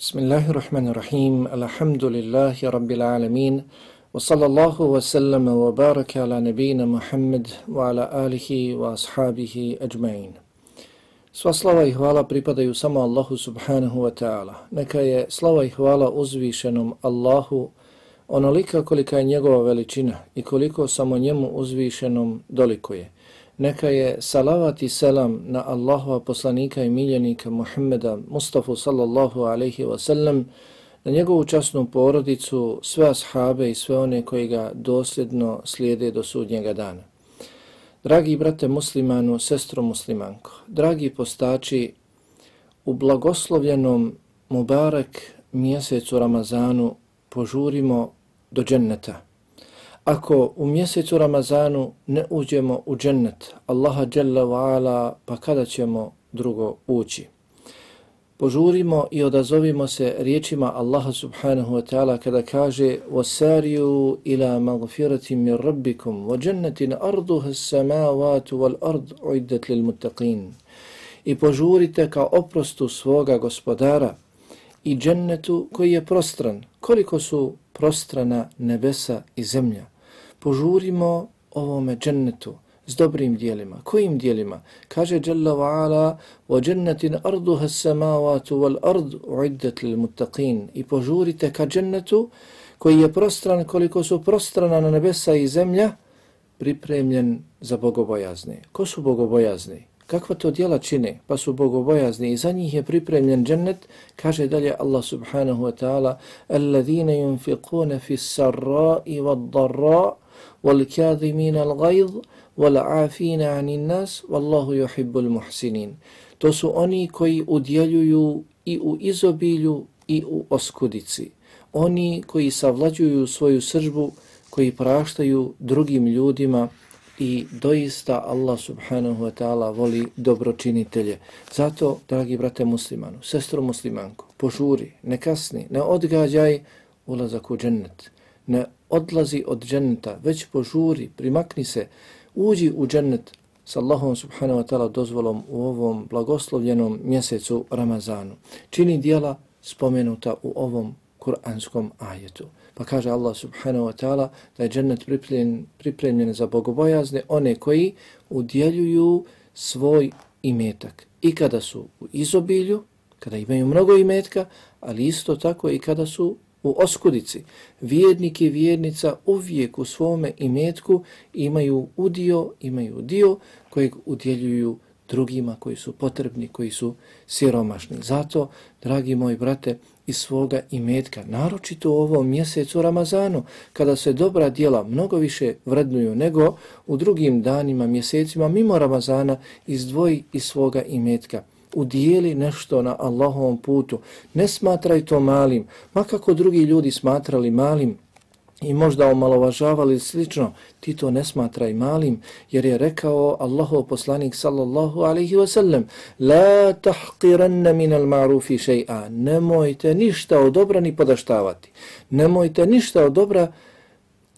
بسم الله الرحمن الرحيم الحمد لله رب العالمين وصلى الله وسلم وبارك على نبينا محمد وعلى آله وأصحابه أجمعين Sva slava i hvala pripadaju samo Allahu subhanahu wa ta'ala. Neka je slava i hvala uzvišenom Allahu onolika kolika je njegova veličina i koliko samo njemu uzvišenom dolikuje. Neka je salavat i selam na Allahova poslanika i miljenika Muhammeda Mustafa sallallahu alaihi wa sallam, na njegovu časnu porodicu, sve ashabe i sve one koji ga dosljedno slijede do sudnjega dana. Dragi brate muslimanu, sestro muslimanko, dragi postači, u blagoslovljenom Mubarak mjesecu Ramazanu požurimo do dženneta Ako u mjesecu Ramazanu ne uđemo u džennet Allaha Jalla wa ala, pa kada ćemo drugo ući? Požurimo i odazovimo se riječima Allaha subhanahu wa ta'ala kada kaže وَسَارِيُوا إِلَى مَغْفِرَةٍ مِنْ رَبِّكُمْ وَجَنَّةٍ أَرْضُهَ السَّمَاوَاتُ وَالْأَرْضُ عُيْدَتْ لِلْمُتَّقِينَ I požurite kao oprostu svoga gospodara i džennetu koji je prostran. Koliko su prostrana nebesa i zemlja? požurimo ovome džennetu s dobrim dijelima. Kojim dijelima? Kaže Jalla wa ala wa jannatin arduha as-samawati wal ard uiddat lil muttaqin. I požurite ka džennetu koji je prostran koliko su prostrana na nebesa i zemlja pripremljen za bogobojazne. Ko su bogobojazni? Kakva to djela čine? Pa su bogobojazni i za njih je pripremljen džennet. Kaže dalje Allah subhanahu wa ta'ala Alladhina yunfiquna fi s-sarra'i wad-darra' والكاظمين الغيظ والعافين عن الناس والله يحب المحسنين to su oni koji udjeljuju i u izobilju i u oskudici oni koji savlađuju svoju sržbu koji praštaju drugim ljudima i doista Allah subhanahu wa ta'ala voli dobročinitelje. Zato, dragi brate muslimanu, sestro muslimanku, požuri, ne kasni, ne odgađaj ulazak u džennet ne odlazi od dženneta, već požuri, primakni se, uđi u džennet s Allahom subhanahu wa ta'ala dozvolom u ovom blagoslovljenom mjesecu Ramazanu. Čini dijela spomenuta u ovom kuranskom ajetu. Pa kaže Allah subhanahu wa ta'ala da je džennet pripremljen, pripremljen za bogobojazne, one koji udjeljuju svoj imetak. I kada su u izobilju, kada imaju mnogo imetka, ali isto tako i kada su u oskudici. Vjernik i vjernica uvijek u svome imetku imaju udio, imaju dio kojeg udjeljuju drugima koji su potrebni, koji su siromašni. Zato, dragi moji brate, iz svoga imetka, naročito u ovom mjesecu Ramazanu, kada se dobra dijela mnogo više vrednuju nego u drugim danima, mjesecima, mimo Ramazana, izdvoji iz svoga imetka. Udijeli nešto na Allahovom putu, ne smatraj to malim, makako drugi ljudi smatrali malim i možda omalovažavali slično, ti to ne smatraj malim, jer je rekao Allahov poslanik sallallahu alaihi wa sallam La tahqiranna minal ma'rufi še'a, nemojte ništa od dobra ni podaštavati, nemojte ništa od dobra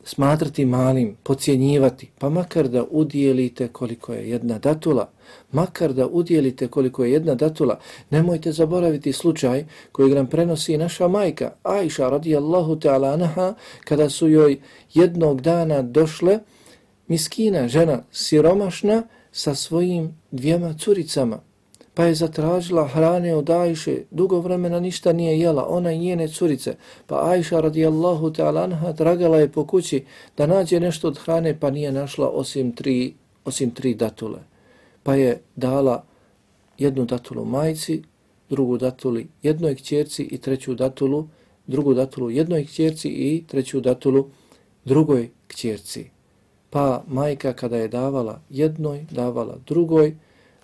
smatrati malim, pocijenjivati, pa makar da udijelite koliko je jedna datula, makar da udjelite koliko je jedna datula, nemojte zaboraviti slučaj koji nam prenosi naša majka, Aisha radijallahu ta'ala anaha, kada su joj jednog dana došle miskina, žena siromašna, sa svojim dvijema curicama, pa je zatražila hrane od Ajše, dugo vremena ništa nije jela, ona i njene curice, pa Ajša radijallahu ta'ala anha tragala je po kući da nađe nešto od hrane, pa nije našla osim tri, osim tri datule. Pa je dala jednu datulu majci, drugu datuli jednoj kćerci i treću datulu, drugu datulu jednoj kćerci i treću datulu drugoj kćerci. Pa majka kada je davala jednoj, davala drugoj,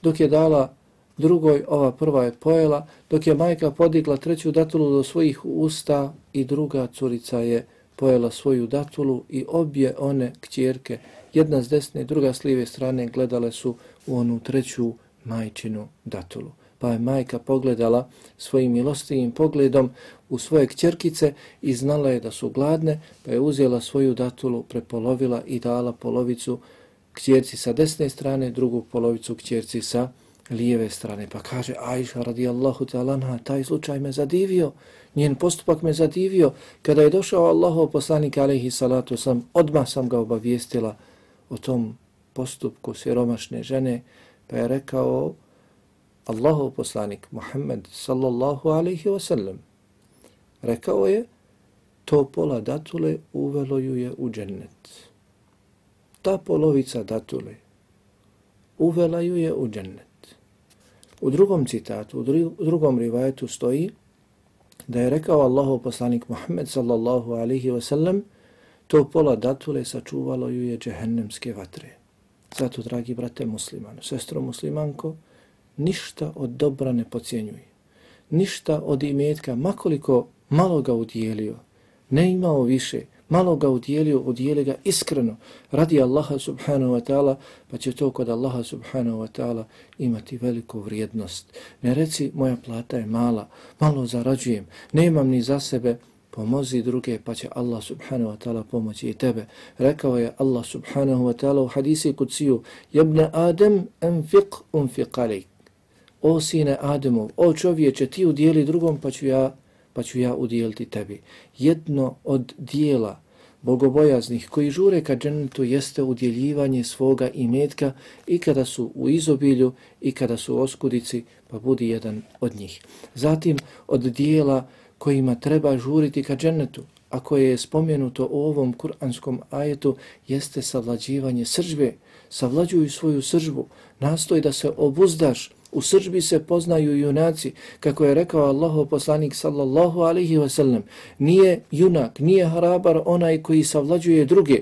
dok je dala drugoj, ova prva je pojela, dok je majka podigla treću datulu do svojih usta i druga curica je pojela svoju datulu i obje one kćerke, jedna s desne, druga s lijeve strane, gledale su u onu treću majčinu datulu. Pa je majka pogledala svojim milostivim pogledom u svoje kćerkice i znala je da su gladne, pa je uzela svoju datulu, prepolovila i dala polovicu kćerci sa desne strane, drugu polovicu kćerci sa lijeve strane. Pa kaže Aisha radijallahu ta'ala taj slučaj me zadivio, njen postupak me zadivio. Kada je došao Allahov poslanik alaihi salatu sam, odmah sam ga obavijestila o tom postupku siromašne žene, pa je rekao Allahov poslanik Muhammed sallallahu alaihi wasallam, rekao je, to pola datule uvelo ju je u džennet. Ta polovica datule uvela ju je u džennet. U drugom citatu, u drugom rivajetu stoji da je rekao Allahu poslanik Muhammed sallallahu alaihi wasallam to pola datule sačuvalo ju je džehennemske vatre. Zato, dragi brate musliman, sestro muslimanko, ništa od dobra ne pocijenjuje. Ništa od imetka, makoliko malo ga udjelio, ne imao više, malo ga udjelio, udjeli ga iskreno radi Allaha subhanahu wa ta'ala, pa će to kod Allaha subhanahu wa ta'ala imati veliku vrijednost. Ne reci, moja plata je mala, malo zarađujem, nemam ni za sebe, pomozi druge, pa će Allah subhanahu wa ta'ala pomoći i tebe. Rekao je Allah subhanahu wa ta'ala u hadisi kuciju, jebne Adem enfiq unfiq alik. O sine Ademov, o čovječe, ti udjeli drugom, pa ću ja pa ću ja udijeliti tebi. Jedno od dijela bogobojaznih koji žure ka džennetu jeste udjeljivanje svoga imetka i kada su u izobilju i kada su u oskudici, pa budi jedan od njih. Zatim od dijela kojima treba žuriti ka džennetu, a koje je spomenuto u ovom kuranskom ajetu, jeste savlađivanje sržbe. Savlađuju svoju sržbu, nastoj da se obuzdaš, U srđbi se poznaju junaci, kako je rekao Allahov poslanik sallallahu alaihi ve sellem, nije junak, nije harabar onaj koji savlađuje druge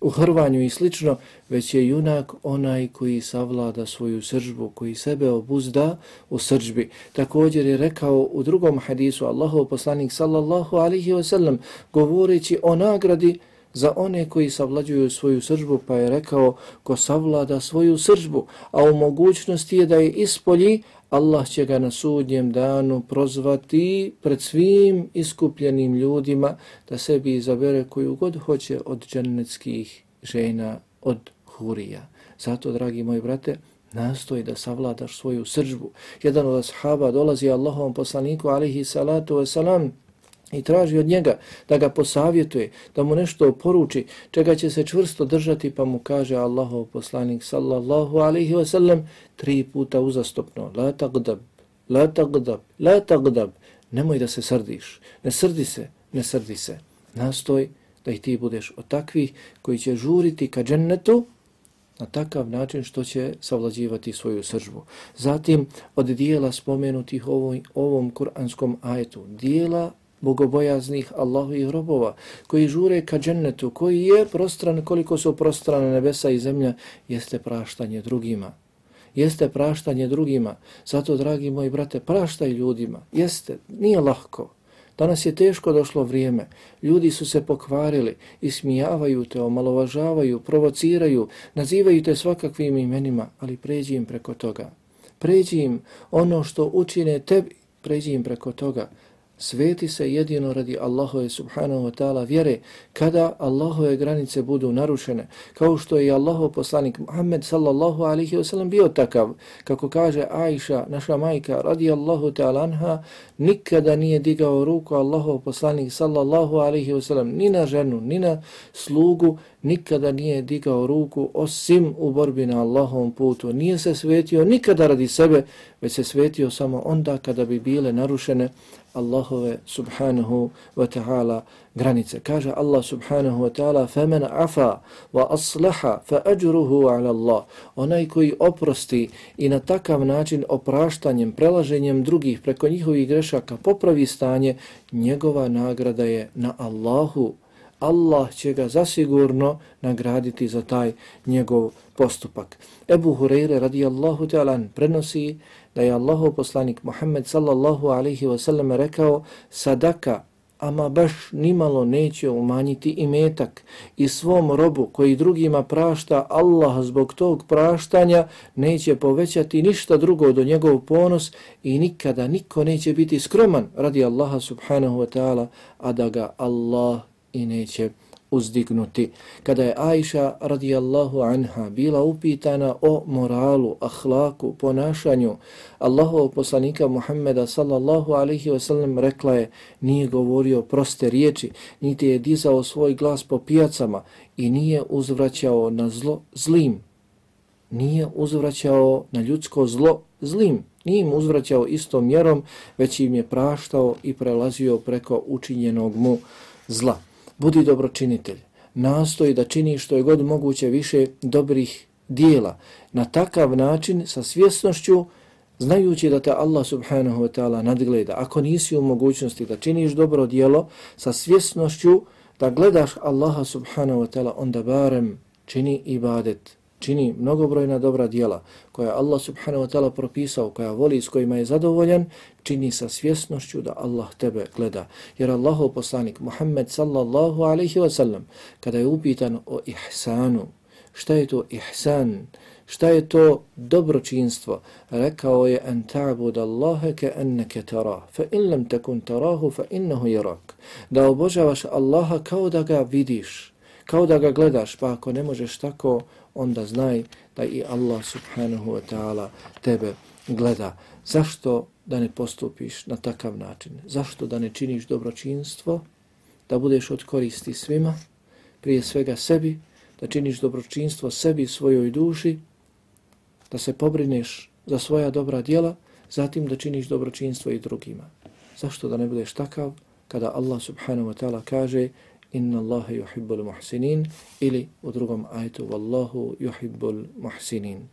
u hrvanju i slično, već je junak onaj koji savlada svoju sržbu, koji sebe obuzda u sržbi. Također je rekao u drugom hadisu Allahov poslanik sallallahu alaihi ve sellem, govoreći o nagradi za one koji savlađuju svoju sržbu, pa je rekao ko savlada svoju sržbu, a u mogućnosti je da je ispolji, Allah će ga na sudnjem danu prozvati pred svim iskupljenim ljudima da sebi izabere koju god hoće od džennetskih žena, od hurija. Zato, dragi moji brate, nastoji da savladaš svoju sržbu. Jedan od ashaba dolazi Allahom poslaniku, alihi salatu wasalam, i traži od njega da ga posavjetuje, da mu nešto poruči, čega će se čvrsto držati, pa mu kaže Allahov poslanik sallallahu alaihi wa sallam tri puta uzastopno, la tagdab, la tagdab, la tagdab, nemoj da se srdiš, ne srdi se, ne srdi se, nastoj da i ti budeš od takvih koji će žuriti ka džennetu na takav način što će savlađivati svoju sržbu. Zatim, od dijela spomenutih ovom, ovom kuranskom ajetu, dijela bogobojaznih Allahovih robova, koji žure ka džennetu, koji je prostran koliko su prostrane nebesa i zemlja, jeste praštanje drugima. Jeste praštanje drugima. Zato, dragi moji brate, praštaj ljudima. Jeste, nije lahko. Danas je teško došlo vrijeme. Ljudi su se pokvarili, ismijavaju te, omalovažavaju, provociraju, nazivaju te svakakvim imenima, ali pređi im preko toga. Pređi im ono što učine tebi, pređi im preko toga sveti se jedino radi Allahove subhanahu wa ta'ala vjere kada Allahove granice budu narušene, kao što je Allahov poslanik Muhammed sallallahu alaihi wa sallam bio takav, kako kaže Aisha, naša majka, radi Allahu ta'ala anha, nikada nije digao ruku Allahov poslanik sallallahu alaihi wa sallam ni na ženu, ni na slugu, nikada nije digao ruku osim u borbi na Allahovom putu. Nije se svetio nikada radi sebe, već se svetio samo onda kada bi bile narušene Allahove subhanahu wa ta'ala granice. Kaže Allah subhanahu wa ta'ala فَمَنْ عَفَى وَأَصْلَحَ فَأَجْرُهُ عَلَى اللَّهِ Onaj koji oprosti i na takav način opraštanjem, prelaženjem drugih preko njihovih grešaka popravi stanje, njegova nagrada je na Allahu Allah će ga zasigurno nagraditi za taj njegov postupak. Ebu Hureyre radijallahu ta'ala prenosi da je Allahu poslanik Muhammed sallallahu alaihi wa sallam rekao sadaka ama baš nimalo neće umanjiti i metak i svom robu koji drugima prašta Allah zbog tog praštanja neće povećati ništa drugo do njegov ponos i nikada niko neće biti skroman radi Allaha subhanahu wa ta'ala a da ga Allah i neće uzdignuti. Kada je Aisha radijallahu anha bila upitana o moralu, ahlaku, ponašanju Allahovog poslanika Muhammeda sallallahu alaihi wasallam rekla je nije govorio proste riječi, niti je dizao svoj glas po pijacama i nije uzvraćao na zlo zlim. Nije uzvraćao na ljudsko zlo zlim. Nije im uzvraćao istom mjerom, već im je praštao i prelazio preko učinjenog mu zla. Budi dobročinitelj. Nastoji da čini što je god moguće više dobrih dijela. Na takav način, sa svjesnošću, znajući da te Allah subhanahu wa ta'ala nadgleda. Ako nisi u mogućnosti da činiš dobro dijelo, sa svjesnošću da gledaš Allaha subhanahu wa ta'ala, onda barem čini ibadet čini mnogobrojna dobra dijela koja Allah subhanahu wa ta'ala propisao, koja voli s kojima je zadovoljan, čini sa svjesnošću da Allah tebe gleda. Jer Allahov poslanik Muhammed sallallahu alaihi wa sallam, kada je upitan o ihsanu, šta je to ihsan, šta je to dobročinstvo, rekao je an ta'bud Allahe ke enneke tara, fa in lam takun tarahu fa innahu yarak. Da obožavaš Allaha kao da ga vidiš, kao da ga gledaš, pa ako ne možeš tako, onda znaj da i Allah subhanahu wa ta'ala tebe gleda. Zašto da ne postupiš na takav način? Zašto da ne činiš dobročinstvo? Da budeš od koristi svima, prije svega sebi, da činiš dobročinstvo sebi, svojoj duši, da se pobrineš za svoja dobra djela, zatim da činiš dobročinstvo i drugima. Zašto da ne budeš takav kada Allah subhanahu wa ta'ala kaže inna Allahe yuhibbul muhsinin ili u drugom ajetu wallahu yuhibbul muhsinin.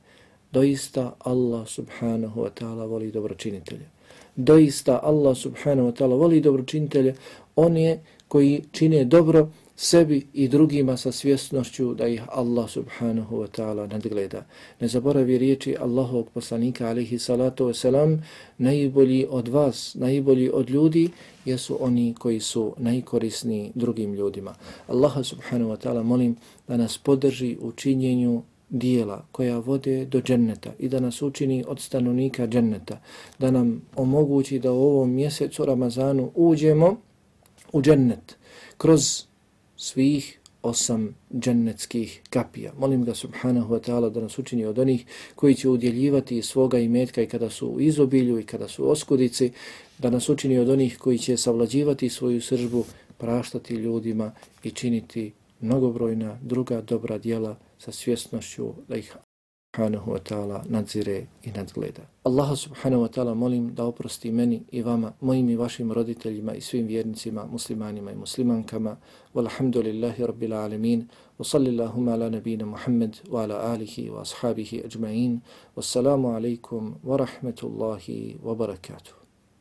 Doista Allah subhanahu wa ta'ala voli dobročinitelje. Doista Allah subhanahu wa ta'ala voli dobročinitelje. On je koji čine dobro sebi i drugima sa svjesnošću da ih Allah subhanahu wa ta'ala nadgleda. Ne zaboravi riječi Allahovog poslanika alaihi salatu wasalam, najbolji od vas, najbolji od ljudi jesu oni koji su najkorisniji drugim ljudima. Allaha subhanahu wa ta'ala molim da nas podrži u činjenju dijela koja vode do dženneta i da nas učini od stanovnika dženneta, da nam omogući da u ovom mjesecu Ramazanu uđemo u džennet kroz svih osam džennetskih kapija. Molim ga subhanahu wa ta'ala da nas učini od onih koji će udjeljivati svoga imetka i kada su u izobilju i kada su u oskudici, da nas učini od onih koji će savlađivati svoju sržbu, praštati ljudima i činiti mnogobrojna druga dobra dijela sa svjesnošću da ih subhanahu wa ta'ala nadzire i nadgleda. Allaha subhanahu wa ta'ala molim da oprosti meni i vama, mojim i vašim roditeljima i svim vjernicima, muslimanima i muslimankama. Walhamdulillahi rabbil alemin. Wa sallillahuma ala nabina Muhammad wa ala alihi wa ashabihi ajma'in. Wassalamu alaikum wa rahmatullahi wa barakatuh.